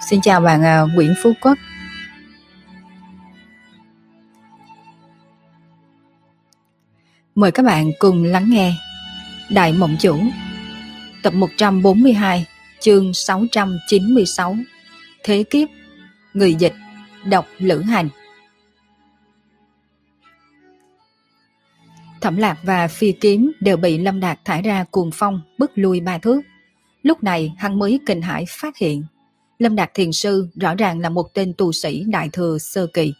Xin chào bạn à, Nguyễn Phú Quốc. Mời các bạn cùng lắng nghe Đại Mộng Chủ, Tập 142 chương 696 Thế Kiếp, Người dịch đọc Lữ Hành Thẩm Lạc và Phi Kiếm đều bị Lâm Đạt thải ra cuồng phong bức lui ba thước. Lúc này hắn mới kinh hãi phát hiện Lâm Đạt Thiền Sư rõ ràng là một tên tu sĩ đại thừa sơ kỳ.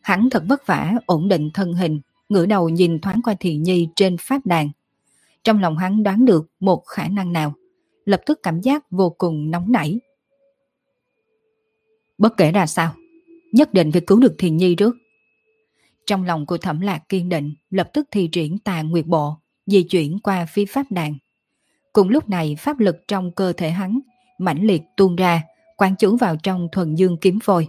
Hắn thật vất vả ổn định thân hình, ngửa đầu nhìn thoáng qua Thiền Nhi trên pháp đàn. Trong lòng hắn đoán được một khả năng nào, lập tức cảm giác vô cùng nóng nảy. Bất kể ra sao, nhất định phải cứu được Thiền Nhi trước. Trong lòng của Thẩm Lạc kiên định, lập tức thi triển tà nguyệt bộ, di chuyển qua phía pháp đàn. Cùng lúc này pháp lực trong cơ thể hắn mãnh liệt tuôn ra, quán chú vào trong thuần dương kiếm phôi.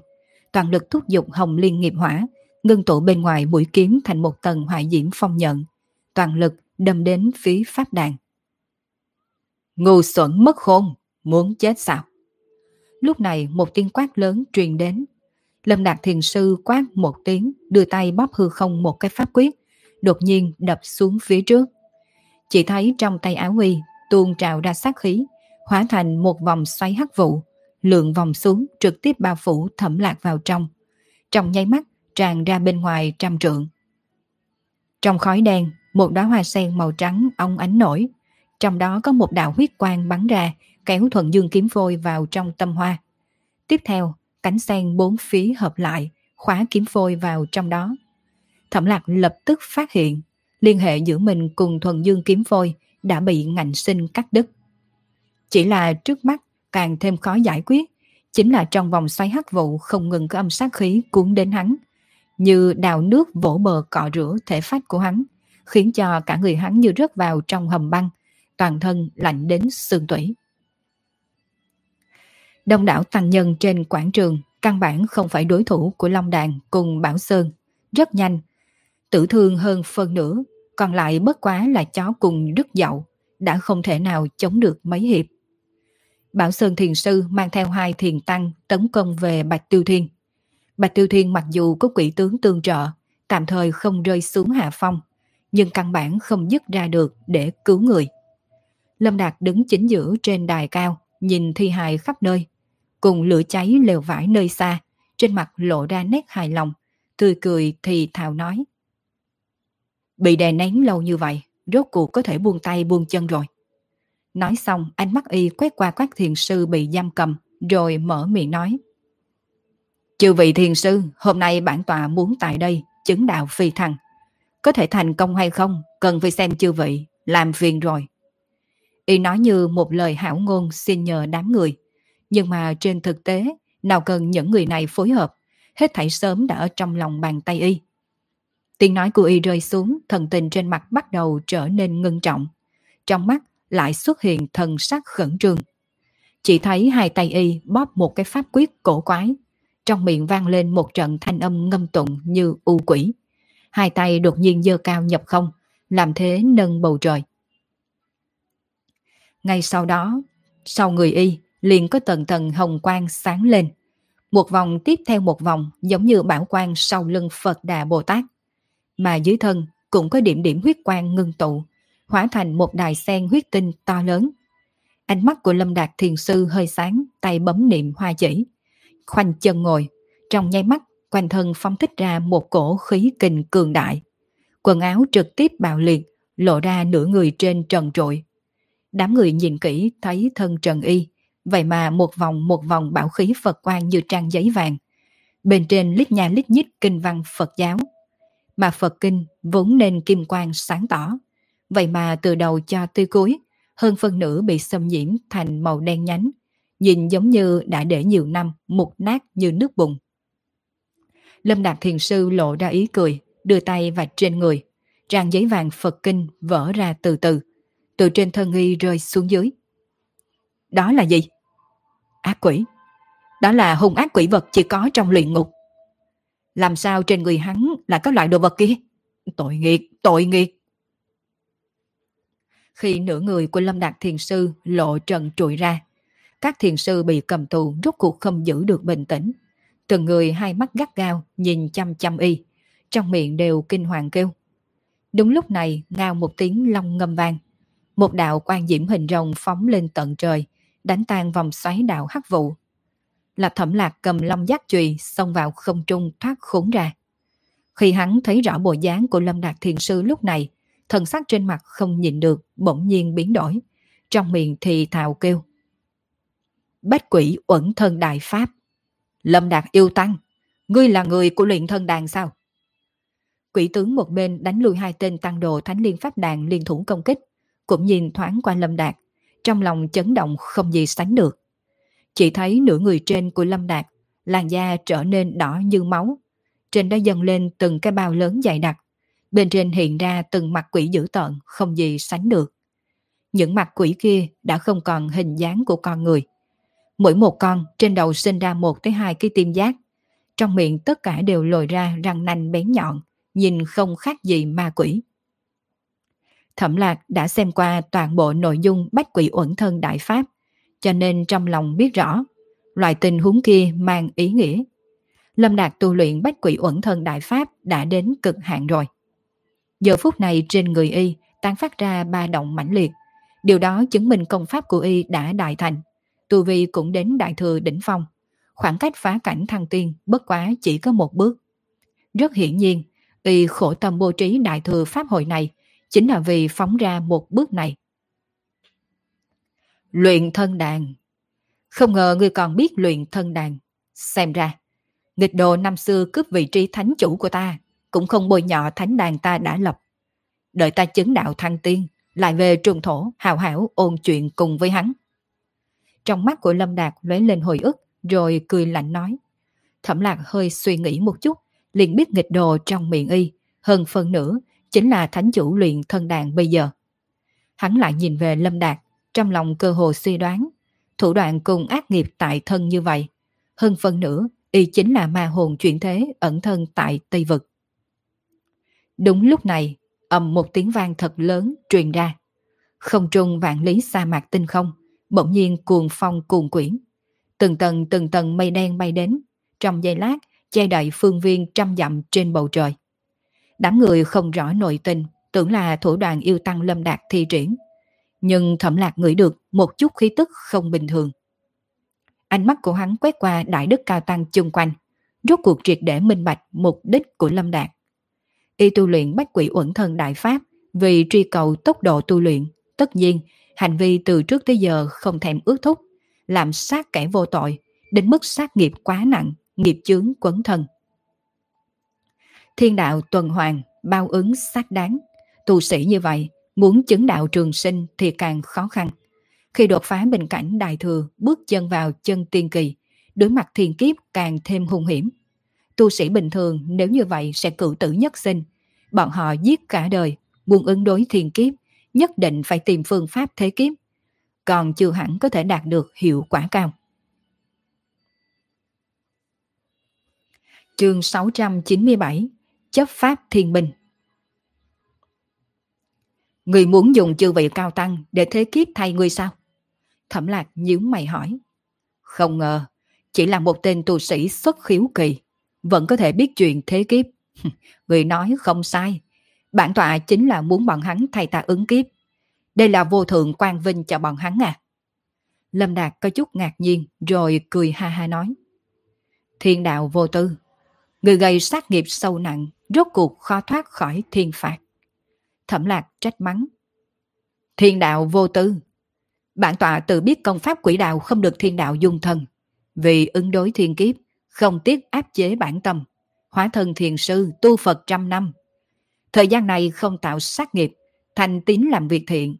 Toàn lực thúc giục hồng liên nghiệp hỏa, ngưng tụ bên ngoài mũi kiếm thành một tầng hỏa diễm phong nhận. Toàn lực đâm đến phía pháp đàn. Ngu xuẩn mất khôn, muốn chết sao? Lúc này một tiếng quát lớn truyền đến. Lâm Đạt Thiền Sư quát một tiếng, đưa tay bóp hư không một cái pháp quyết, đột nhiên đập xuống phía trước. Chỉ thấy trong tay áo huy tuôn trào ra sát khí, hóa thành một vòng xoáy hắc vụ, lượn vòng xuống trực tiếp bao phủ thẩm lạc vào trong. Trong nháy mắt tràn ra bên ngoài trăm trượng. Trong khói đen, một đóa hoa sen màu trắng ong ánh nổi. Trong đó có một đạo huyết quang bắn ra, kéo thuận dương kiếm phôi vào trong tâm hoa. Tiếp theo, cánh sen bốn phía hợp lại, khóa kiếm phôi vào trong đó. Thẩm lạc lập tức phát hiện, liên hệ giữa mình cùng thuần dương kiếm phôi đã bị ngạnh sinh cắt đứt. Chỉ là trước mắt càng thêm khó giải quyết, chính là trong vòng xoáy hắc vụ không ngừng có âm sát khí cuốn đến hắn, như đào nước vỗ bờ cọ rửa thể phách của hắn, khiến cho cả người hắn như rớt vào trong hầm băng, toàn thân lạnh đến xương tủy. Đông đảo tăng nhân trên quảng trường căn bản không phải đối thủ của Long Đàn cùng Bảo Sơn, rất nhanh, tử thương hơn phân nửa, còn lại bất quá là chó cùng đứt dậu, đã không thể nào chống được mấy hiệp. Bảo Sơn Thiền Sư mang theo hai thiền tăng tấn công về Bạch Tiêu Thiên. Bạch Tiêu Thiên mặc dù có quỷ tướng tương trợ, tạm thời không rơi xuống hạ phong, nhưng căn bản không dứt ra được để cứu người. Lâm Đạt đứng chính giữa trên đài cao, nhìn thi hài khắp nơi, cùng lửa cháy lều vải nơi xa, trên mặt lộ ra nét hài lòng, tươi cười thì thào nói. Bị đè nén lâu như vậy, rốt cuộc có thể buông tay buông chân rồi. Nói xong, ánh mắt y quét qua các thiền sư bị giam cầm, rồi mở miệng nói. Chư vị thiền sư, hôm nay bản tọa muốn tại đây chứng đạo phi thăng. Có thể thành công hay không, cần phải xem chư vị, làm phiền rồi. Y nói như một lời hảo ngôn xin nhờ đám người. Nhưng mà trên thực tế, nào cần những người này phối hợp, hết thảy sớm đã ở trong lòng bàn tay y. Tiếng nói của y rơi xuống, thần tình trên mặt bắt đầu trở nên ngưng trọng. Trong mắt lại xuất hiện thần sắc khẩn trương. Chỉ thấy hai tay y bóp một cái pháp quyết cổ quái. Trong miệng vang lên một trận thanh âm ngâm tụng như u quỷ. Hai tay đột nhiên dơ cao nhập không, làm thế nâng bầu trời. Ngay sau đó, sau người y liền có tầng tầng hồng quang sáng lên. Một vòng tiếp theo một vòng giống như bảo quang sau lưng Phật Đà Bồ Tát. Mà dưới thân cũng có điểm điểm huyết quang ngưng tụ, hóa thành một đài sen huyết tinh to lớn. Ánh mắt của Lâm Đạt thiền sư hơi sáng, tay bấm niệm hoa chỉ. Khoanh chân ngồi, trong nháy mắt, quanh thân phóng thích ra một cổ khí kình cường đại. Quần áo trực tiếp bạo liệt, lộ ra nửa người trên trần trội. Đám người nhìn kỹ thấy thân trần y, vậy mà một vòng một vòng bảo khí Phật quang như trang giấy vàng. Bên trên lít nhà lít nhít kinh văn Phật giáo. Mà Phật kinh vốn nên kim quang sáng tỏ Vậy mà từ đầu cho tới cuối, hơn phân nửa bị xâm nhiễm thành màu đen nhánh, nhìn giống như đã để nhiều năm mục nát như nước bùn. Lâm Đạt Thiền Sư lộ ra ý cười, đưa tay vạch trên người. Trang giấy vàng Phật Kinh vỡ ra từ từ, từ trên thân y rơi xuống dưới. Đó là gì? Ác quỷ. Đó là hung ác quỷ vật chỉ có trong luyện ngục. Làm sao trên người hắn là các loại đồ vật kia? Tội nghiệt, tội nghiệt. Khi nửa người của Lâm Đạt Thiền Sư lộ trần trụi ra, các thiền sư bị cầm tù rốt cuộc không giữ được bình tĩnh. Từng người hai mắt gắt gao nhìn chăm chăm y, trong miệng đều kinh hoàng kêu. Đúng lúc này ngao một tiếng long ngâm vang. Một đạo quan diễm hình rồng phóng lên tận trời, đánh tan vòng xoáy đạo hắc vụ. Là thẩm lạc cầm long giác chùy xông vào không trung thoát khốn ra. Khi hắn thấy rõ bộ dáng của Lâm Đạt Thiền Sư lúc này, thần sắc trên mặt không nhìn được, bỗng nhiên biến đổi. Trong miệng thì thào kêu. Bách quỷ uẩn thân đại pháp. Lâm Đạt yêu tăng, ngươi là người của luyện thân đàn sao? Quỷ tướng một bên đánh lùi hai tên tăng đồ thánh liên pháp đàn liên thủ công kích, cũng nhìn thoáng qua Lâm Đạt, trong lòng chấn động không gì sánh được. Chỉ thấy nửa người trên của Lâm Đạt, làn da trở nên đỏ như máu. Trên đó dâng lên từng cái bao lớn dày đặc. Bên trên hiện ra từng mặt quỷ dữ tợn, không gì sánh được. Những mặt quỷ kia đã không còn hình dáng của con người. Mỗi một con trên đầu sinh ra một tới hai cái tim giác. Trong miệng tất cả đều lồi ra răng nanh bén nhọn, nhìn không khác gì ma quỷ. Thẩm lạc đã xem qua toàn bộ nội dung bách quỷ uẩn thân đại pháp, cho nên trong lòng biết rõ, loại tình huống kia mang ý nghĩa. Lâm Đạt tu luyện bách quỷ uẩn thân đại pháp đã đến cực hạn rồi. Giờ phút này trên người y tan phát ra ba động mãnh liệt. Điều đó chứng minh công pháp của y đã đại thành. Tu vi cũng đến đại thừa đỉnh phong. Khoảng cách phá cảnh thăng tiên bất quá chỉ có một bước. Rất hiển nhiên, y khổ tâm bố trí đại thừa pháp hội này chính là vì phóng ra một bước này. Luyện thân đàn Không ngờ ngươi còn biết luyện thân đàn. Xem ra, nghịch đồ năm xưa cướp vị trí thánh chủ của ta, cũng không bôi nhọ thánh đàn ta đã lập. Đợi ta chứng đạo thăng tiên, lại về trùng thổ hào hảo ôn chuyện cùng với hắn. Trong mắt của Lâm Đạt lóe lên hồi ức, rồi cười lạnh nói. Thẩm lạc hơi suy nghĩ một chút, liền biết nghịch đồ trong miệng y, hơn phần nữa chính là thánh chủ luyện thân đàn bây giờ. Hắn lại nhìn về Lâm Đạt, trong lòng cơ hồ suy đoán, thủ đoạn cùng ác nghiệp tại thân như vậy. Hơn phần nữa, y chính là ma hồn chuyển thế ẩn thân tại Tây Vực. Đúng lúc này, ầm một tiếng vang thật lớn truyền ra. Không trung vạn lý sa mạc tinh không, bỗng nhiên cuồng phong cuồng quyển. Từng tầng từng tầng mây đen bay đến, trong giây lát che đậy phương viên trăm dặm trên bầu trời. Đám người không rõ nội tình, tưởng là thủ đoàn yêu tăng lâm đạt thi triển. Nhưng thẩm lạc ngửi được một chút khí tức không bình thường. Ánh mắt của hắn quét qua đại đức cao tăng chung quanh, rốt cuộc triệt để minh bạch mục đích của lâm đạt. Y tu luyện bách quỷ uẩn thân đại pháp vì truy cầu tốc độ tu luyện, tất nhiên hành vi từ trước tới giờ không thèm ước thúc, làm sát kẻ vô tội, đến mức sát nghiệp quá nặng, nghiệp chướng quấn thân. Thiên đạo tuần hoàn, bao ứng xác đáng. Tu sĩ như vậy, muốn chứng đạo trường sinh thì càng khó khăn. Khi đột phá bình cảnh đại thừa, bước chân vào chân tiên kỳ, đối mặt thiên kiếp càng thêm hung hiểm. Tu sĩ bình thường nếu như vậy sẽ cử tử nhất sinh. Bọn họ giết cả đời, muốn ứng đối thiên kiếp, nhất định phải tìm phương pháp thế kiếp. Còn chưa hẳn có thể đạt được hiệu quả cao. Chương 697 Chấp pháp thiên minh Người muốn dùng chư vị cao tăng để thế kiếp thay ngươi sao? Thẩm lạc nhíu mày hỏi. Không ngờ, chỉ là một tên tu sĩ xuất khiếu kỳ, vẫn có thể biết chuyện thế kiếp. Người nói không sai, bản tọa chính là muốn bọn hắn thay ta ứng kiếp. Đây là vô thượng quan vinh cho bọn hắn à? Lâm Đạt có chút ngạc nhiên rồi cười ha ha nói. Thiên đạo vô tư, người gây sát nghiệp sâu nặng, rốt cuộc khó thoát khỏi thiên phạt. Thẩm lạc trách mắng. Thiên đạo vô tư. Bản tọa tự biết công pháp quỷ đạo không được thiên đạo dung thân. Vì ứng đối thiên kiếp, không tiếc áp chế bản tâm. Hóa thân thiền sư, tu Phật trăm năm. Thời gian này không tạo sát nghiệp, thành tín làm việc thiện.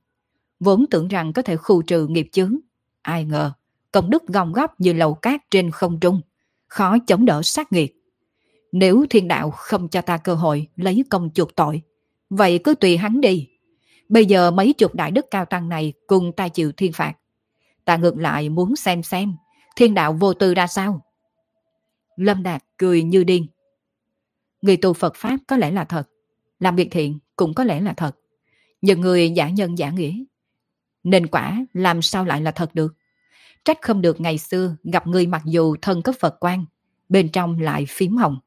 Vốn tưởng rằng có thể khu trừ nghiệp chướng. Ai ngờ, công đức gom góp như lầu cát trên không trung, khó chống đỡ sát nghiệp Nếu thiên đạo không cho ta cơ hội lấy công chuộc tội, vậy cứ tùy hắn đi. Bây giờ mấy chục đại đức cao tăng này cùng ta chịu thiên phạt. Ta ngược lại muốn xem xem thiên đạo vô tư ra sao. Lâm Đạt cười như điên. Người tu Phật Pháp có lẽ là thật, làm việc thiện cũng có lẽ là thật. Nhưng người giả nhân giả nghĩa. Nên quả làm sao lại là thật được? Trách không được ngày xưa gặp người mặc dù thân cấp Phật quan, bên trong lại phím hồng.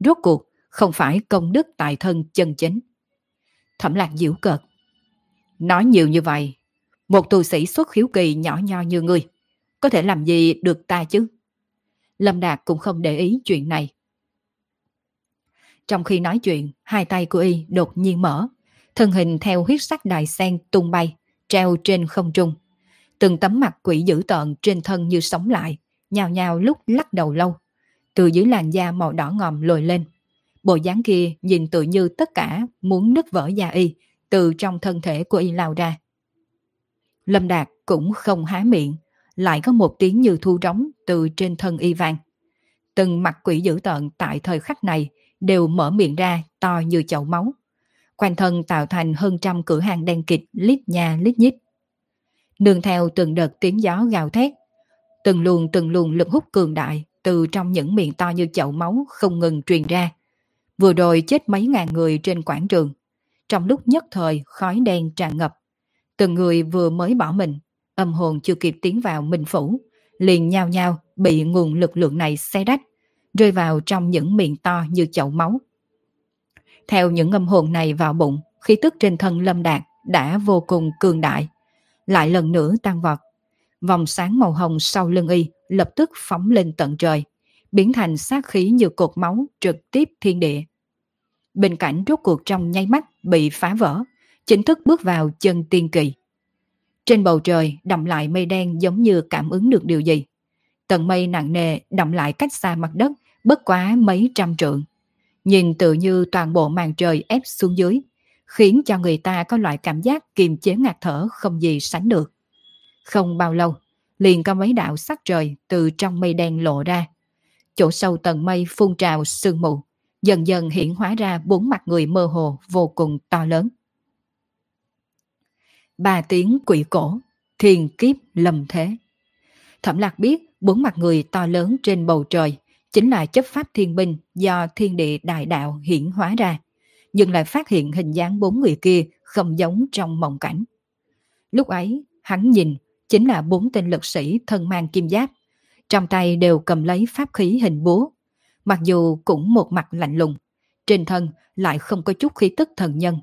Rốt cuộc không phải công đức tại thân chân chính. Thẩm lạc diễu cợt. Nói nhiều như vậy, một tu sĩ xuất khiếu kỳ nhỏ nho như ngươi, có thể làm gì được ta chứ? Lâm Đạt cũng không để ý chuyện này. Trong khi nói chuyện, hai tay của y đột nhiên mở, thân hình theo huyết sắc đài sen tung bay, treo trên không trung. Từng tấm mặt quỷ dữ tợn trên thân như sống lại, nhào nhào lúc lắc đầu lâu. Từ dưới làn da màu đỏ ngòm lồi lên. Bộ dáng kia nhìn tự như tất cả muốn nứt vỡ da y, từ trong thân thể của y lao ra. Lâm Đạt cũng không há miệng, lại có một tiếng như thu trống từ trên thân y vang. Từng mặt quỷ dữ tợn tại thời khắc này đều mở miệng ra to như chậu máu. Quanh thân tạo thành hơn trăm cửa hàng đen kịch lít nhà lít nhít. Nương theo từng đợt tiếng gió gào thét, từng luồng từng luồng lực hút cường đại từ trong những miệng to như chậu máu không ngừng truyền ra. Vừa rồi chết mấy ngàn người trên quảng trường. Trong lúc nhất thời khói đen tràn ngập. Từng người vừa mới bỏ mình, âm hồn chưa kịp tiến vào minh phủ, liền nhao nhao bị nguồn lực lượng này xé rách, rơi vào trong những miệng to như chậu máu. Theo những âm hồn này vào bụng, khí tức trên thân lâm đạt đã vô cùng cường đại, lại lần nữa tăng vọt. Vòng sáng màu hồng sau lưng y lập tức phóng lên tận trời, biến thành sát khí như cột máu trực tiếp thiên địa. Bình cảnh rốt cuộc trong nháy mắt bị phá vỡ, chính thức bước vào chân tiên kỳ. Trên bầu trời đậm lại mây đen giống như cảm ứng được điều gì. Tầng mây nặng nề đậm lại cách xa mặt đất bất quá mấy trăm trượng. Nhìn tự như toàn bộ màn trời ép xuống dưới, khiến cho người ta có loại cảm giác kiềm chế ngạt thở không gì sánh được. Không bao lâu, liền có mấy đạo sắc trời từ trong mây đen lộ ra. Chỗ sâu tầng mây phun trào sương mù, dần dần hiện hóa ra bốn mặt người mơ hồ vô cùng to lớn. Ba tiếng quỷ cổ, thiền kiếp lầm thế. Thẩm lạc biết bốn mặt người to lớn trên bầu trời chính là chấp pháp thiên binh do thiên địa đại đạo hiển hóa ra, nhưng lại phát hiện hình dáng bốn người kia không giống trong mộng cảnh. Lúc ấy, hắn nhìn chính là bốn tên lực sĩ thân mang kim giáp, trong tay đều cầm lấy pháp khí hình búa, mặc dù cũng một mặt lạnh lùng, trên thân lại không có chút khí tức thần nhân.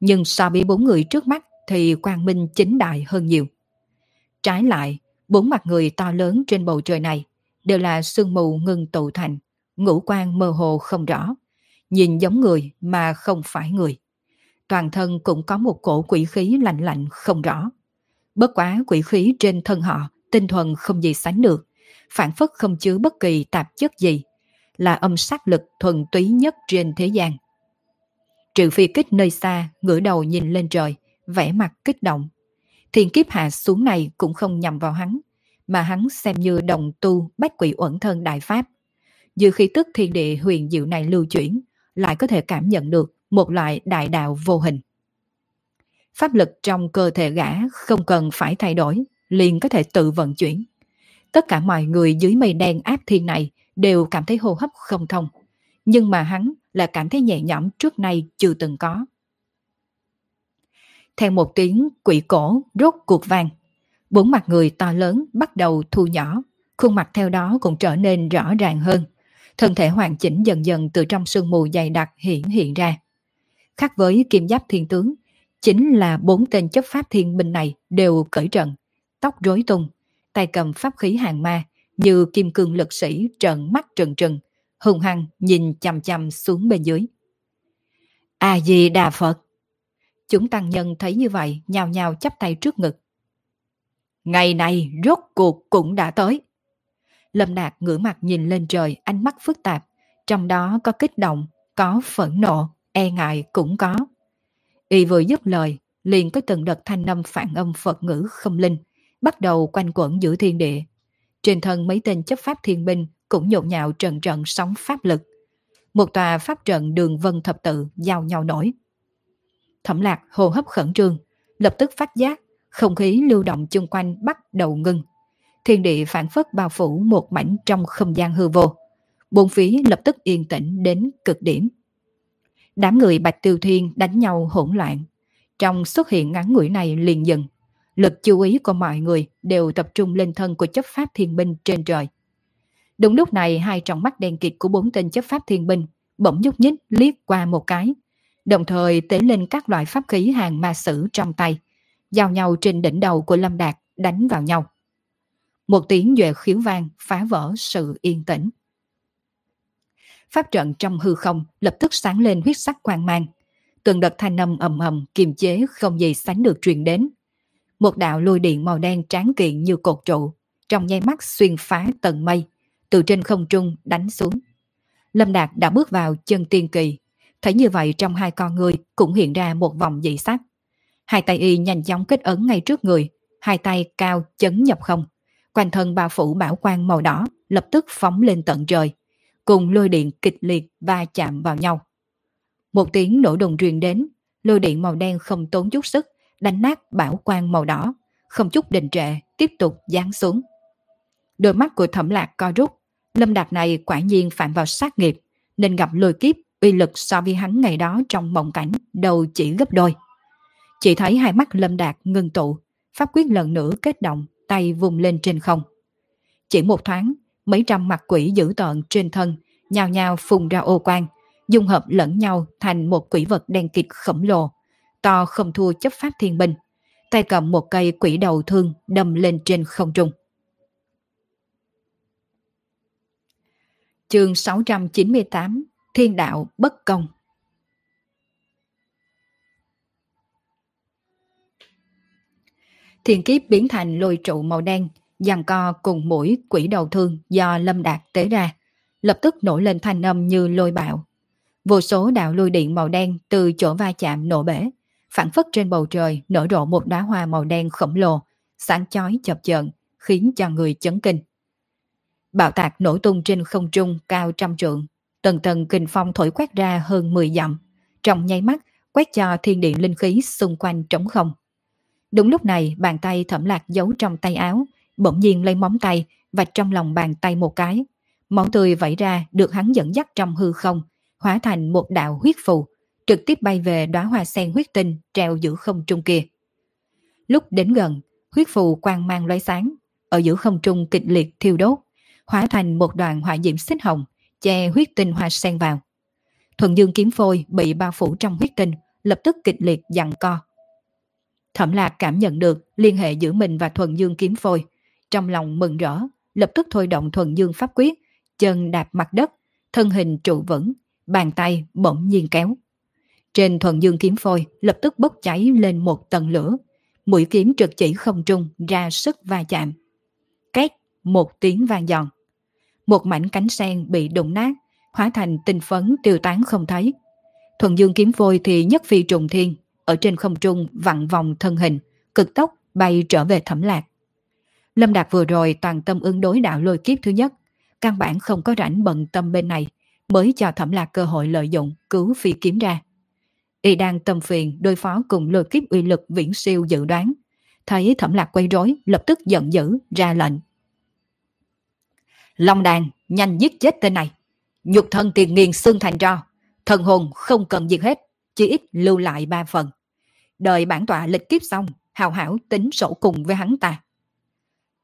Nhưng so với bốn người trước mắt thì quang minh chính đại hơn nhiều. Trái lại, bốn mặt người to lớn trên bầu trời này đều là sương mù ngưng tụ thành, ngũ quan mơ hồ không rõ, nhìn giống người mà không phải người. Toàn thân cũng có một cổ quỷ khí lạnh lạnh không rõ. Bất quá quỷ khí trên thân họ tinh thuần không gì sánh được, phản phất không chứa bất kỳ tạp chất gì, là âm sát lực thuần túy nhất trên thế gian. Trừ phi kích nơi xa, ngửa đầu nhìn lên trời, vẻ mặt kích động. Thiên kiếp hạ xuống này cũng không nhằm vào hắn, mà hắn xem như đồng tu bách quỷ uẩn thân đại pháp. Dư khí tức thiên địa huyền diệu này lưu chuyển, lại có thể cảm nhận được một loại đại đạo vô hình. Pháp lực trong cơ thể gã không cần phải thay đổi, liền có thể tự vận chuyển. Tất cả mọi người dưới mây đen áp thiên này đều cảm thấy hô hấp không thông. Nhưng mà hắn là cảm thấy nhẹ nhõm trước nay chưa từng có. Theo một tiếng quỷ cổ rốt cuộc vang, bốn mặt người to lớn bắt đầu thu nhỏ, khuôn mặt theo đó cũng trở nên rõ ràng hơn. Thân thể hoàn chỉnh dần dần từ trong sương mù dày đặc hiện hiện ra. Khác với kim giáp thiên tướng, chính là bốn tên chấp pháp thiên binh này đều cởi trận, tóc rối tung, tay cầm pháp khí hàng ma, như kim cương lực sĩ trợn mắt trừng trừng, hùng hăng nhìn chằm chằm xuống bên dưới. A-di-đà Phật! Chúng tăng nhân thấy như vậy, nhào nhào chắp tay trước ngực. Ngày này rốt cuộc cũng đã tới. Lâm Đạt ngửa mặt nhìn lên trời, ánh mắt phức tạp. Trong đó có kích động, có phẫn nộ, e ngại cũng có. Y vừa dứt lời, liền có từng đợt thanh âm phản âm Phật ngữ không linh, bắt đầu quanh quẩn giữa thiên địa. trên thân mấy tên chấp pháp thiên binh cũng nhộn nhạo trận trận sóng pháp lực. Một tòa pháp trận đường vân thập tự giao nhau nổi. Thẩm lạc hồ hấp khẩn trương, lập tức phát giác, không khí lưu động chung quanh bắt đầu ngưng. Thiên địa phản phất bao phủ một mảnh trong không gian hư vô. Bốn phía lập tức yên tĩnh đến cực điểm. Đám người Bạch Tiêu Thiên đánh nhau hỗn loạn. Trong xuất hiện ngắn ngủi này liền dừng. Lực chú ý của mọi người đều tập trung lên thân của chấp pháp thiên binh trên trời. Đúng lúc này hai tròng mắt đen kịt của bốn tên chấp pháp thiên binh bỗng nhúc nhích liếc qua một cái, đồng thời tế lên các loại pháp khí hàng ma sử trong tay, giao nhau trên đỉnh đầu của Lâm Đạt đánh vào nhau. Một tiếng duệ khiếu vang phá vỡ sự yên tĩnh. Pháp trận trong hư không lập tức sáng lên huyết sắc quang mang. Từng đợt thanh âm ầm ầm kiềm chế không gì sánh được truyền đến. Một đạo lôi điện màu đen tráng kiện như cột trụ, trong nháy mắt xuyên phá tầng mây, từ trên không trung đánh xuống. Lâm Đạt đã bước vào chân tiên kỳ, thấy như vậy trong hai con người cũng hiện ra một vòng dị sắc. Hai tay y nhanh chóng kết ấn ngay trước người, hai tay cao chấn nhập không. Quanh thân bao phủ bảo quang màu đỏ lập tức phóng lên tận trời, cùng lôi điện kịch liệt va chạm vào nhau. Một tiếng nổ đùng truyền đến, lôi điện màu đen không tốn chút sức, đánh nát bảo quang màu đỏ, không chút đình trệ, tiếp tục giáng xuống. Đôi mắt của thẩm lạc co rút, lâm đạt này quả nhiên phạm vào sát nghiệp, nên gặp lôi kiếp uy lực so với hắn ngày đó trong mộng cảnh đầu chỉ gấp đôi. Chỉ thấy hai mắt lâm đạt ngưng tụ, pháp quyết lần nữa kết động, tay vùng lên trên không. Chỉ một thoáng, mấy trăm mặt quỷ dữ tợn trên thân, nhào nhào phùng ra ô quang, dung hợp lẫn nhau thành một quỷ vật đen kịt khổng lồ, to không thua chấp pháp thiên binh. Tay cầm một cây quỷ đầu thương đâm lên trên không trung. Chương 698 Thiên đạo bất công Thiên kiếp biến thành lôi trụ màu đen, giằng co cùng mũi quỷ đầu thương do Lâm Đạt tế ra, lập tức nổi lên thanh âm như lôi bạo. Vô số đạo lôi điện màu đen từ chỗ va chạm nổ bể, phản phất trên bầu trời nở rộ một đóa hoa màu đen khổng lồ, sáng chói chập chờn, khiến cho người chấn kinh. Bạo tạc nổ tung trên không trung cao trăm trượng, tầng tầng kinh phong thổi quét ra hơn 10 dặm, trong nháy mắt quét cho thiên điện linh khí xung quanh trống không. Đúng lúc này bàn tay thẩm lạc giấu trong tay áo, bỗng nhiên lấy móng tay và trong lòng bàn tay một cái. Máu tươi vẩy ra được hắn dẫn dắt trong hư không, hóa thành một đạo huyết phù, trực tiếp bay về đóa hoa sen huyết tinh treo giữa không trung kia. Lúc đến gần, huyết phù quang mang lóe sáng, ở giữa không trung kịch liệt thiêu đốt, hóa thành một đoàn hỏa diễm xích hồng, che huyết tinh hoa sen vào. Thuần dương kiếm phôi bị bao phủ trong huyết tinh, lập tức kịch liệt dặn co. Thẩm lạc cảm nhận được liên hệ giữa mình và thuần dương kiếm phôi. Trong lòng mừng rỡ, lập tức thôi động thuần dương pháp quyết, chân đạp mặt đất, thân hình trụ vững, bàn tay bỗng nhiên kéo. Trên thuần dương kiếm phôi lập tức bốc cháy lên một tầng lửa, mũi kiếm trực chỉ không trung ra sức va chạm. Két, một tiếng vang giòn. Một mảnh cánh sen bị đụng nát, hóa thành tinh phấn tiêu tán không thấy. Thuần dương kiếm phôi thì nhất phi trùng thiên, ở trên không trung vặn vòng thân hình, cực tốc bay trở về thẩm lạc. Lâm Đạt vừa rồi toàn tâm ứng đối đạo lôi kiếp thứ nhất, căn bản không có rảnh bận tâm bên này, mới cho thẩm lạc cơ hội lợi dụng cứu phi kiếm ra. Y đang tâm phiền đối phó cùng lôi kiếp uy lực viễn siêu dự đoán. Thấy thẩm lạc quay rối, lập tức giận dữ, ra lệnh. Long đàn, nhanh giết chết tên này. Nhục thân tiền nghiền xương thành tro. Thần hồn không cần diệt hết, chỉ ít lưu lại ba phần. Đợi bản tọa lịch kiếp xong, hào hảo tính sổ cùng với hắn ta.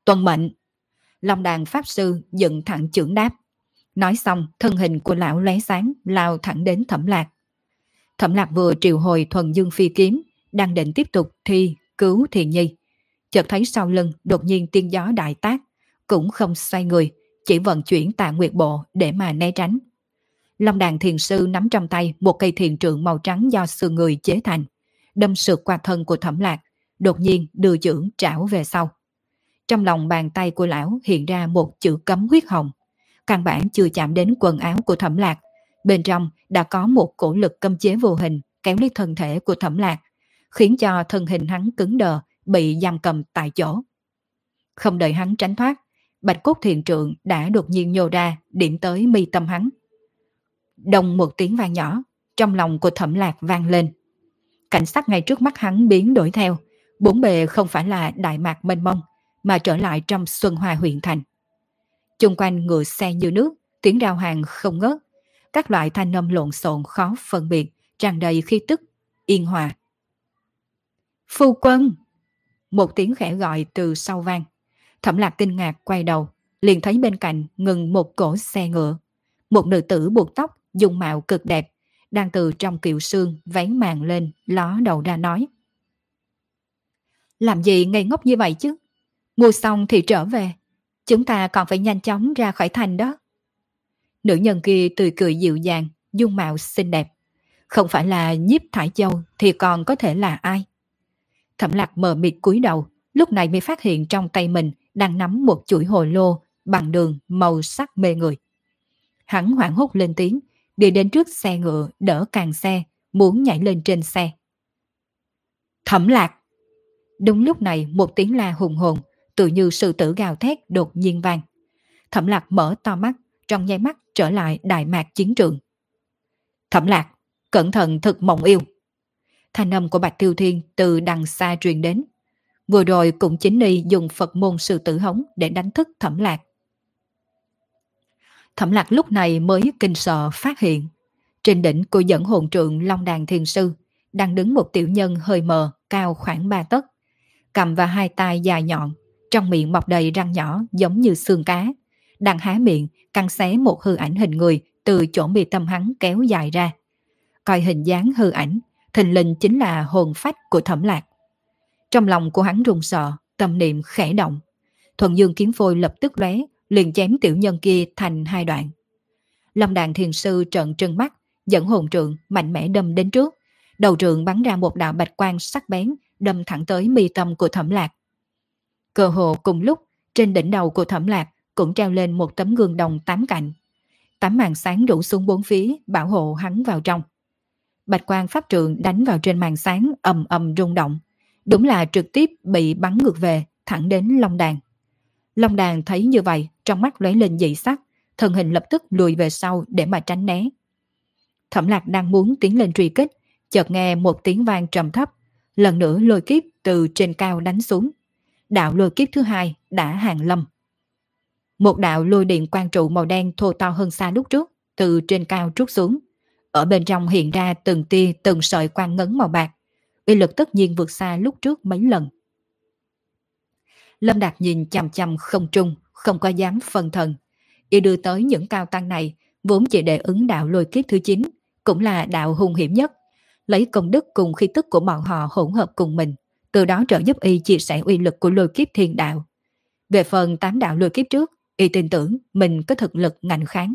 Tuần mệnh. Long đàn pháp sư dựng thẳng trưởng đáp. Nói xong, thân hình của lão lóe sáng, lao thẳng đến thẩm lạc. Thẩm lạc vừa triều hồi thuần dương phi kiếm, đang định tiếp tục thi cứu thiền nhi. Chợt thấy sau lưng đột nhiên tiên gió đại tác, cũng không xoay người, chỉ vận chuyển tạ nguyệt bộ để mà né tránh. Long đàn thiền sư nắm trong tay một cây thiền trượng màu trắng do xương người chế thành, đâm sượt qua thân của thẩm lạc, đột nhiên đưa trưởng trảo về sau. Trong lòng bàn tay của lão hiện ra một chữ cấm huyết hồng. Căn bản chưa chạm đến quần áo của thẩm lạc. Bên trong đã có một cổ lực cấm chế vô hình kéo lấy thân thể của thẩm lạc, khiến cho thân hình hắn cứng đờ, bị giam cầm tại chỗ. Không đợi hắn tránh thoát, bạch cốt thiền trượng đã đột nhiên nhô ra, điểm tới mi tâm hắn. Đồng một tiếng vang nhỏ, trong lòng của thẩm lạc vang lên. Cảnh sắc ngay trước mắt hắn biến đổi theo, bốn bề không phải là đại mạc mênh mông, mà trở lại trong Xuân Hoa huyện thành. Chung quanh ngựa xe như nước, tiếng rao hàng không ngớt. Các loại thanh âm lộn xộn khó phân biệt, tràn đầy khi tức, yên hòa. Phu quân! Một tiếng khẽ gọi từ sau vang. Thẩm lạc kinh ngạc quay đầu, liền thấy bên cạnh ngừng một cổ xe ngựa. Một nữ tử buộc tóc, dung mạo cực đẹp, đang từ trong kiệu xương vén màn lên, ló đầu ra nói. Làm gì ngây ngốc như vậy chứ? Mua xong thì trở về. Chúng ta còn phải nhanh chóng ra khỏi thành đó. Nữ nhân kia tươi cười dịu dàng, dung mạo xinh đẹp. Không phải là nhiếp thải châu thì còn có thể là ai? Thẩm lạc mờ mịt cúi đầu, lúc này mới phát hiện trong tay mình đang nắm một chuỗi hồ lô bằng đường màu sắc mê người. Hắn hoảng hốt lên tiếng, đi đến trước xe ngựa đỡ càng xe, muốn nhảy lên trên xe. Thẩm lạc! Đúng lúc này một tiếng la hùng hồn, tự như sự tử gào thét đột nhiên vang. Thẩm lạc mở to mắt, trong nháy mắt trở lại đại mạc chiến trường. Thẩm lạc, cẩn thận thực mộng yêu. Thanh âm của Bạch Tiêu Thiên từ đằng xa truyền đến. Vừa rồi cũng chính y dùng Phật môn sư tử hống để đánh thức thẩm lạc. Thẩm lạc lúc này mới kinh sợ phát hiện. Trên đỉnh của dẫn hồn trượng Long Đàn Thiền Sư đang đứng một tiểu nhân hơi mờ cao khoảng ba tấc. Cầm và hai tay dài nhọn, trong miệng mọc đầy răng nhỏ giống như xương cá. Đang há miệng, căng xé một hư ảnh hình người từ chỗ bị tâm hắn kéo dài ra. Coi hình dáng hư ảnh, thình lình chính là hồn phách của thẩm lạc. Trong lòng của hắn run sợ, tâm niệm khẽ động. Thuần dương kiếm phôi lập tức lóe, liền chém tiểu nhân kia thành hai đoạn. Long đàn thiền sư trợn trừng mắt, dẫn hồn trượng mạnh mẽ đâm đến trước. Đầu trượng bắn ra một đạo bạch quang sắc bén, đâm thẳng tới mi tâm của thẩm lạc. Cơ hồ cùng lúc, trên đỉnh đầu của thẩm lạc cũng treo lên một tấm gương đồng tám cạnh. Tám màn sáng rủ xuống bốn phía, bảo hộ hắn vào trong. Bạch quang pháp trượng đánh vào trên màn sáng ầm ầm rung động. Đúng là trực tiếp bị bắn ngược về, thẳng đến Long Đàn. Long Đàn thấy như vậy, trong mắt lóe lên dị sắc, thân hình lập tức lùi về sau để mà tránh né. Thẩm lạc đang muốn tiến lên truy kích, chợt nghe một tiếng vang trầm thấp, lần nữa lôi kiếp từ trên cao đánh xuống. Đạo lôi kiếp thứ hai đã hàng lâm. Một đạo lôi điện quang trụ màu đen thô to hơn xa lúc trước, từ trên cao trút xuống. Ở bên trong hiện ra từng tia từng sợi quang ngấn màu bạc. Uy lực tất nhiên vượt xa lúc trước mấy lần. Lâm Đạt nhìn chằm chằm không trung, không có dám phân thần. Y đưa tới những cao tăng này, vốn chỉ để ứng đạo lôi kiếp thứ 9, cũng là đạo hung hiểm nhất. Lấy công đức cùng khí tức của bọn họ hỗn hợp cùng mình, từ đó trợ giúp Y chia sẻ uy lực của lôi kiếp thiên đạo. Về phần tám đạo lôi kiếp trước, Y tin tưởng mình có thực lực ngành kháng.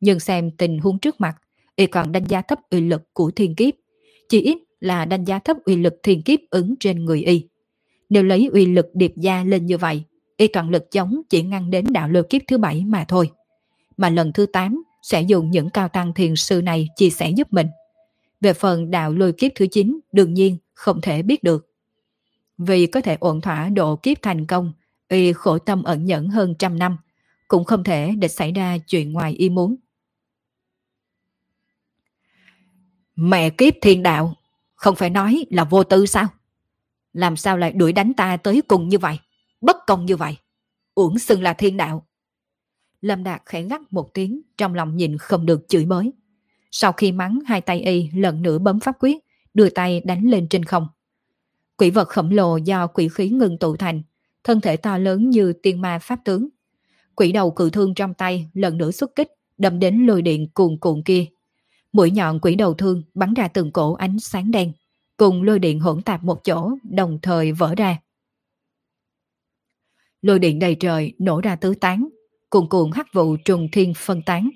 Nhưng xem tình huống trước mặt, Y còn đánh giá thấp uy lực của thiên kiếp. Chỉ ít là đánh giá thấp uy lực thiên kiếp ứng trên người Y. Nếu lấy uy lực điệp gia lên như vậy, Y toàn lực chống chỉ ngăn đến đạo lôi kiếp thứ bảy mà thôi. Mà lần thứ 8 sẽ dùng những cao tăng thiền sư này chia sẻ giúp mình. Về phần đạo lôi kiếp thứ 9 đương nhiên không thể biết được. Vì có thể ổn thỏa độ kiếp thành công, y khổ tâm ẩn nhẫn hơn trăm năm, cũng không thể để xảy ra chuyện ngoài y muốn. Mẹ kiếp thiên đạo, không phải nói là vô tư sao? Làm sao lại đuổi đánh ta tới cùng như vậy? Bất công như vậy? Uổng xưng là thiên đạo. Lâm Đạt khẽ ngắt một tiếng, trong lòng nhìn không được chửi bới. Sau khi mắng hai tay y lần nữa bấm pháp quyết, đưa tay đánh lên trên không. Quỷ vật khổng lồ do quỷ khí ngừng tụ thành, thân thể to lớn như tiên ma pháp tướng. Quỷ đầu cự thương trong tay lần nữa xuất kích, đâm đến lôi điện cuồn cuộn kia. Mũi nhọn quỷ đầu thương bắn ra từng cổ ánh sáng đen, cùng lôi điện hỗn tạp một chỗ, đồng thời vỡ ra. Lôi điện đầy trời nổ ra tứ tán, cuồn cuộn hắc vụ trùng thiên phân tán.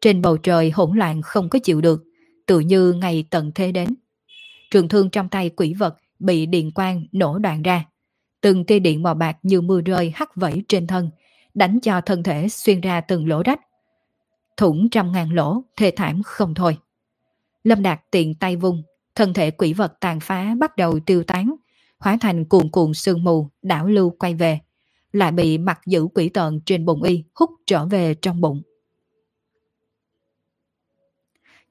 Trên bầu trời hỗn loạn không có chịu được, tự như ngày tận thế đến. Trường thương trong tay quỷ vật bị điện quang nổ đoạn ra. Từng tia điện màu bạc như mưa rơi hắt vẫy trên thân, đánh cho thân thể xuyên ra từng lỗ rách. Thủng trăm ngàn lỗ, thê thảm không thôi. Lâm Đạt tiện tay vung, thân thể quỷ vật tàn phá bắt đầu tiêu tán, hóa thành cuồn cuộn sương mù, đảo lưu quay về. lại bị mặt giữ quỷ tợn trên bụng y hút trở về trong bụng.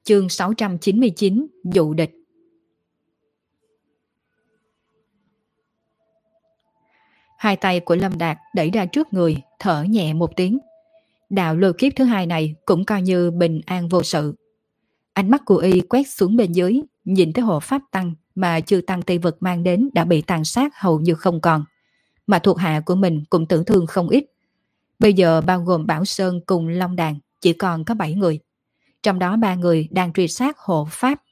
Chương 699 Dụ địch Hai tay của Lâm Đạt đẩy ra trước người, thở nhẹ một tiếng. Đạo lôi kiếp thứ hai này cũng coi như bình an vô sự. Ánh mắt của y quét xuống bên dưới, nhìn thấy hộ pháp tăng mà chư tăng tây vật mang đến đã bị tàn sát hầu như không còn. Mà thuộc hạ của mình cũng tử thương không ít. Bây giờ bao gồm Bảo Sơn cùng Long Đàn chỉ còn có 7 người. Trong đó ba người đang truy sát hộ pháp.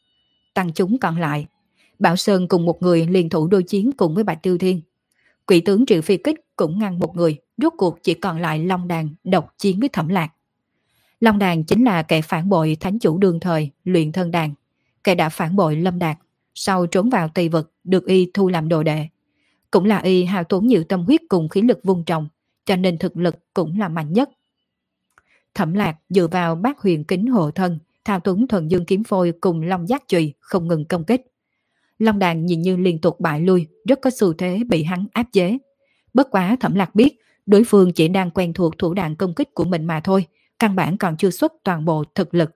Tăng chúng còn lại. Bảo Sơn cùng một người liền thủ đôi chiến cùng với Bạch Tiêu Thiên. Quỷ tướng Triệu Phi Kích cũng ngăn một người, rốt cuộc chỉ còn lại Long Đàn độc chiến với Thẩm Lạc. Long Đàn chính là kẻ phản bội thánh chủ đương thời, luyện thân đàn. Kẻ đã phản bội Lâm Đạt, sau trốn vào Tây Vực, được y thu làm đồ đệ. Cũng là y hao tốn nhiều tâm huyết cùng khí lực vung trồng, cho nên thực lực cũng là mạnh nhất. Thẩm Lạc dựa vào bát huyền kính hộ thân, thao túng thuần dương kiếm phôi cùng long giác chùy không ngừng công kích. Long đàn nhìn như liên tục bại lui, rất có xu thế bị hắn áp chế. Bất quá thẩm lạc biết, đối phương chỉ đang quen thuộc thủ đoạn công kích của mình mà thôi, căn bản còn chưa xuất toàn bộ thực lực.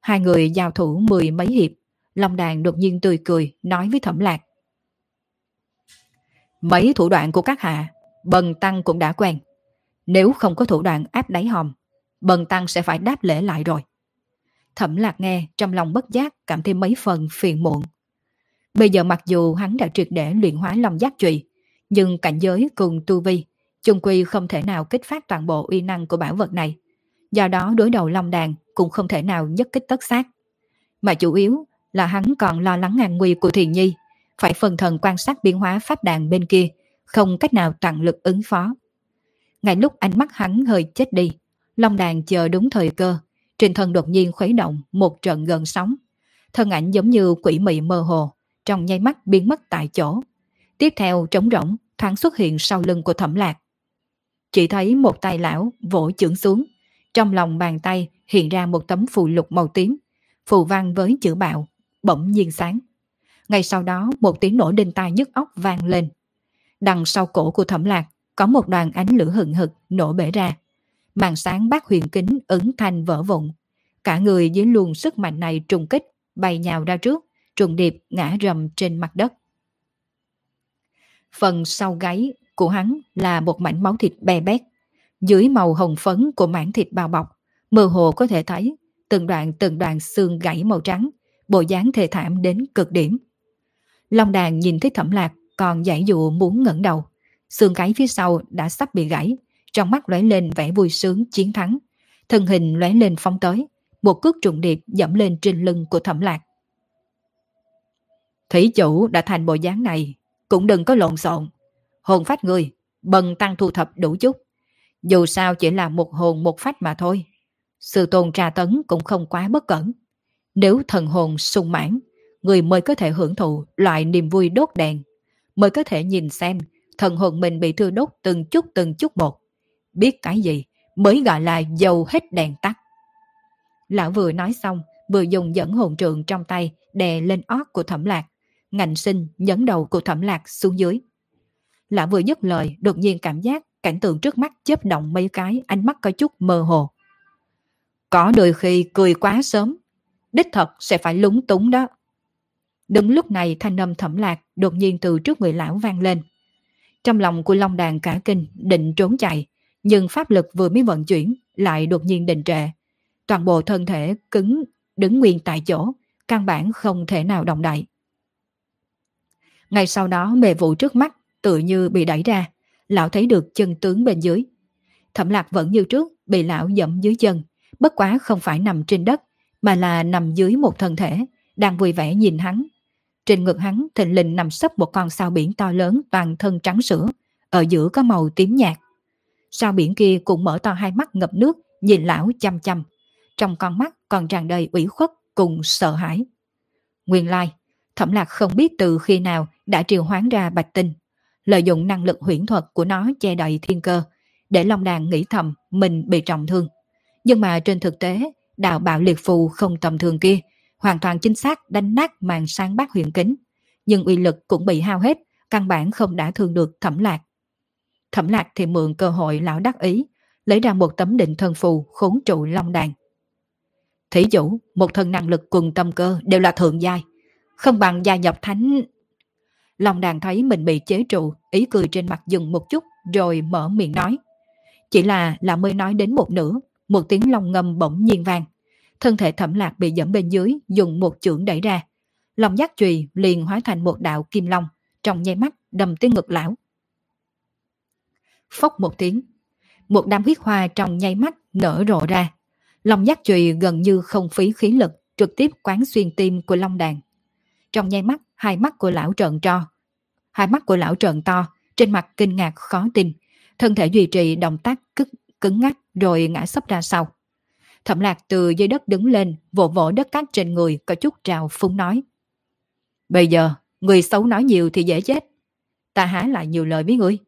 Hai người giao thủ mười mấy hiệp, Long đàn đột nhiên tươi cười, nói với thẩm lạc. Mấy thủ đoạn của các hạ, bần tăng cũng đã quen. Nếu không có thủ đoạn áp đáy hòm, bần tăng sẽ phải đáp lễ lại rồi. Thẩm lạc nghe trong lòng bất giác cảm thêm mấy phần phiền muộn. Bây giờ mặc dù hắn đã triệt để luyện hóa lòng giác trụy, nhưng cảnh giới cùng tu vi, chung quy không thể nào kích phát toàn bộ uy năng của bảo vật này. Do đó đối đầu long đàn cũng không thể nào nhất kích tất sát. Mà chủ yếu là hắn còn lo lắng an nguy của thiền nhi, phải phần thần quan sát biến hóa pháp đàn bên kia, không cách nào toàn lực ứng phó. Ngay lúc ánh mắt hắn hơi chết đi, long đàn chờ đúng thời cơ, trên thân đột nhiên khuấy động một trận gần sóng. Thân ảnh giống như quỷ mị mơ hồ, trong nháy mắt biến mất tại chỗ. Tiếp theo trống rỗng, thoáng xuất hiện sau lưng của thẩm lạc. Chỉ thấy một tay lão vỗ chưởng xuống, trong lòng bàn tay hiện ra một tấm phù lục màu tím, phù văn với chữ bạo, bỗng nhiên sáng. Ngay sau đó một tiếng nổ đinh tai nhức óc vang lên. Đằng sau cổ của thẩm lạc có một đoàn ánh lửa hừng hực nổ bể ra. Màn sáng bát huyền kính ứng thanh vỡ vụn. Cả người dưới luồng sức mạnh này trùng kích, bay nhào ra trước, trùng điệp ngã rầm trên mặt đất. Phần sau gáy của hắn là một mảnh máu thịt bè bét. Dưới màu hồng phấn của mảng thịt bao bọc, mơ hồ có thể thấy từng đoạn từng đoạn xương gãy màu trắng, bộ dáng thê thảm đến cực điểm. Long đàn nhìn thấy thẩm lạc còn giải dụ muốn ngẩng đầu. Xương gáy phía sau đã sắp bị gãy, trong mắt lóe lên vẻ vui sướng chiến thắng. Thân hình lóe lên phong tới, một cước trùng điệp dẫm lên trên lưng của thẩm lạc. Thủy chủ đã thành bộ dáng này, cũng đừng có lộn xộn. Hồn phách người, bần tăng thu thập đủ chút. Dù sao chỉ là một hồn một phách mà thôi. Sự tôn trà tấn cũng không quá bất cẩn. Nếu thần hồn sung mãn, người mới có thể hưởng thụ loại niềm vui đốt đèn. Mới có thể nhìn xem thần hồn mình bị thưa đốt từng chút từng chút một. Biết cái gì mới gọi là dầu hết đèn tắt. Lão vừa nói xong, vừa dùng dẫn hồn trường trong tay đè lên ót của thẩm lạc ngạnh sinh nhấn đầu của thẩm lạc xuống dưới. Lão vừa dứt lời, đột nhiên cảm giác cảnh tượng trước mắt chớp động mấy cái, ánh mắt có chút mơ hồ. Có đôi khi cười quá sớm, đích thật sẽ phải lúng túng đó. Đúng lúc này thanh âm thẩm lạc đột nhiên từ trước người lão vang lên. Trong lòng của Long Đàn cả kinh định trốn chạy, nhưng pháp lực vừa mới vận chuyển lại đột nhiên đình trệ. Toàn bộ thân thể cứng đứng nguyên tại chỗ, căn bản không thể nào động đậy. Ngay sau đó mề vụ trước mắt tự như bị đẩy ra, lão thấy được chân tướng bên dưới. Thẩm lạc vẫn như trước, bị lão dẫm dưới chân, bất quá không phải nằm trên đất, mà là nằm dưới một thân thể, đang vui vẻ nhìn hắn. Trên ngực hắn thịnh lình nằm sấp một con sao biển to lớn toàn thân trắng sữa, ở giữa có màu tím nhạt. Sao biển kia cũng mở to hai mắt ngập nước, nhìn lão chăm chăm. Trong con mắt còn tràn đầy ủy khuất cùng sợ hãi. Nguyên lai, Thẩm lạc không biết từ khi nào đã triều hoán ra bạch tinh, lợi dụng năng lực huyễn thuật của nó che đậy thiên cơ, để Long Đàn nghĩ thầm mình bị trọng thương. Nhưng mà trên thực tế, đạo bạo liệt phù không tầm thường kia, hoàn toàn chính xác đánh nát màn sáng bát huyền kính. Nhưng uy lực cũng bị hao hết, căn bản không đã thương được thẩm lạc. Thẩm lạc thì mượn cơ hội lão đắc ý, lấy ra một tấm định thân phù khốn trụ long đàn. Thí dụ một thân năng lực cùng tâm cơ đều là thượng giai, không bằng gia nhập thánh... Long đàn thấy mình bị chế trụ, ý cười trên mặt dừng một chút rồi mở miệng nói. Chỉ là là mới nói đến một nửa, một tiếng long ngâm bỗng nhiên vang. Thân thể thẩm lạc bị dẫm bên dưới, dùng một chưởng đẩy ra. Long giác trùy liền hóa thành một đạo kim long, trong nháy mắt đâm tiếng ngực lão. Phốc một tiếng, một đám huyết hoa trong nháy mắt nở rộ ra. Long giác trùy gần như không phí khí lực, trực tiếp quán xuyên tim của long đàn. Trong nháy mắt, hai mắt của lão trợn tro. Hai mắt của lão trợn to, trên mặt kinh ngạc khó tin. Thân thể duy trì động tác cứng, cứng ngắc rồi ngã sấp ra sau. Thẩm lạc từ dưới đất đứng lên, vỗ vỗ đất cát trên người, có chút trào phúng nói. Bây giờ, người xấu nói nhiều thì dễ chết. Ta há lại nhiều lời với ngươi.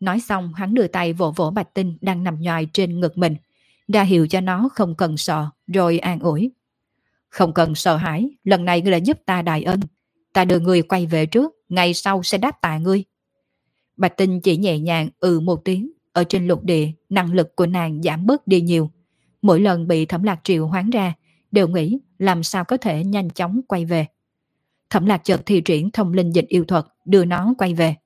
Nói xong, hắn đưa tay vỗ vỗ bạch tinh đang nằm nhòi trên ngực mình, ra hiệu cho nó không cần sợ, rồi an ủi. Không cần sợ hãi, lần này ngươi đã giúp ta đại ân. Ta đưa người quay về trước, ngày sau sẽ đáp tạ ngươi. Bạch Tinh chỉ nhẹ nhàng ừ một tiếng, ở trên lục địa, năng lực của nàng giảm bớt đi nhiều. Mỗi lần bị thẩm lạc triệu hoán ra, đều nghĩ làm sao có thể nhanh chóng quay về. Thẩm lạc chợt thi triển thông linh dịch yêu thuật, đưa nó quay về.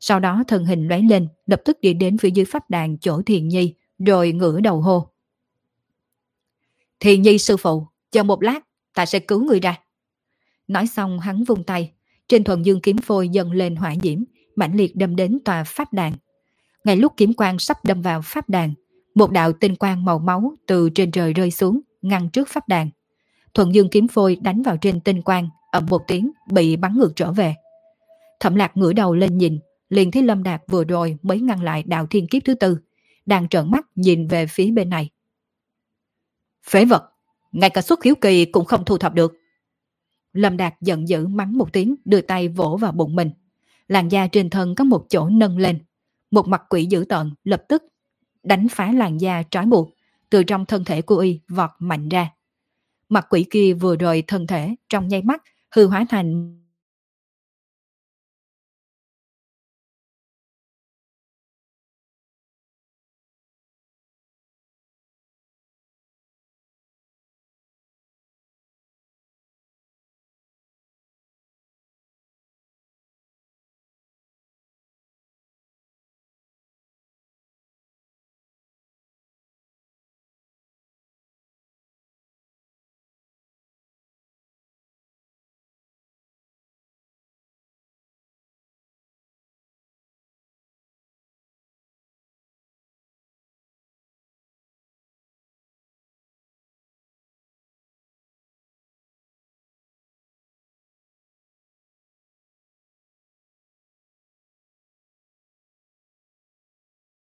Sau đó thân hình lóe lên, lập tức đi đến phía dưới pháp đàn chỗ thiền nhi, rồi ngửa đầu hô. Thiền nhi sư phụ, chờ một lát, ta sẽ cứu người ra. Nói xong hắn vung tay, trên thuần dương kiếm phôi dần lên hỏa diễm, mãnh liệt đâm đến tòa pháp đàn. Ngay lúc kiếm quang sắp đâm vào pháp đàn, một đạo tinh quang màu máu từ trên trời rơi xuống, ngăn trước pháp đàn. Thuần dương kiếm phôi đánh vào trên tinh quang, ầm một tiếng, bị bắn ngược trở về. Thẩm lạc ngửa đầu lên nhìn, liền thấy Lâm Đạt vừa rồi mới ngăn lại đạo thiên kiếp thứ tư, đang trợn mắt nhìn về phía bên này. Phế vật, ngay cả xuất khiếu kỳ cũng không thu thập được. Lâm Đạt giận dữ mắng một tiếng, đưa tay vỗ vào bụng mình. Làn da trên thân có một chỗ nâng lên. Một mặt quỷ dữ tợn lập tức đánh phá làn da trói buộc, từ trong thân thể của y vọt mạnh ra. Mặt quỷ kia vừa rời thân thể trong nháy mắt hư hóa thành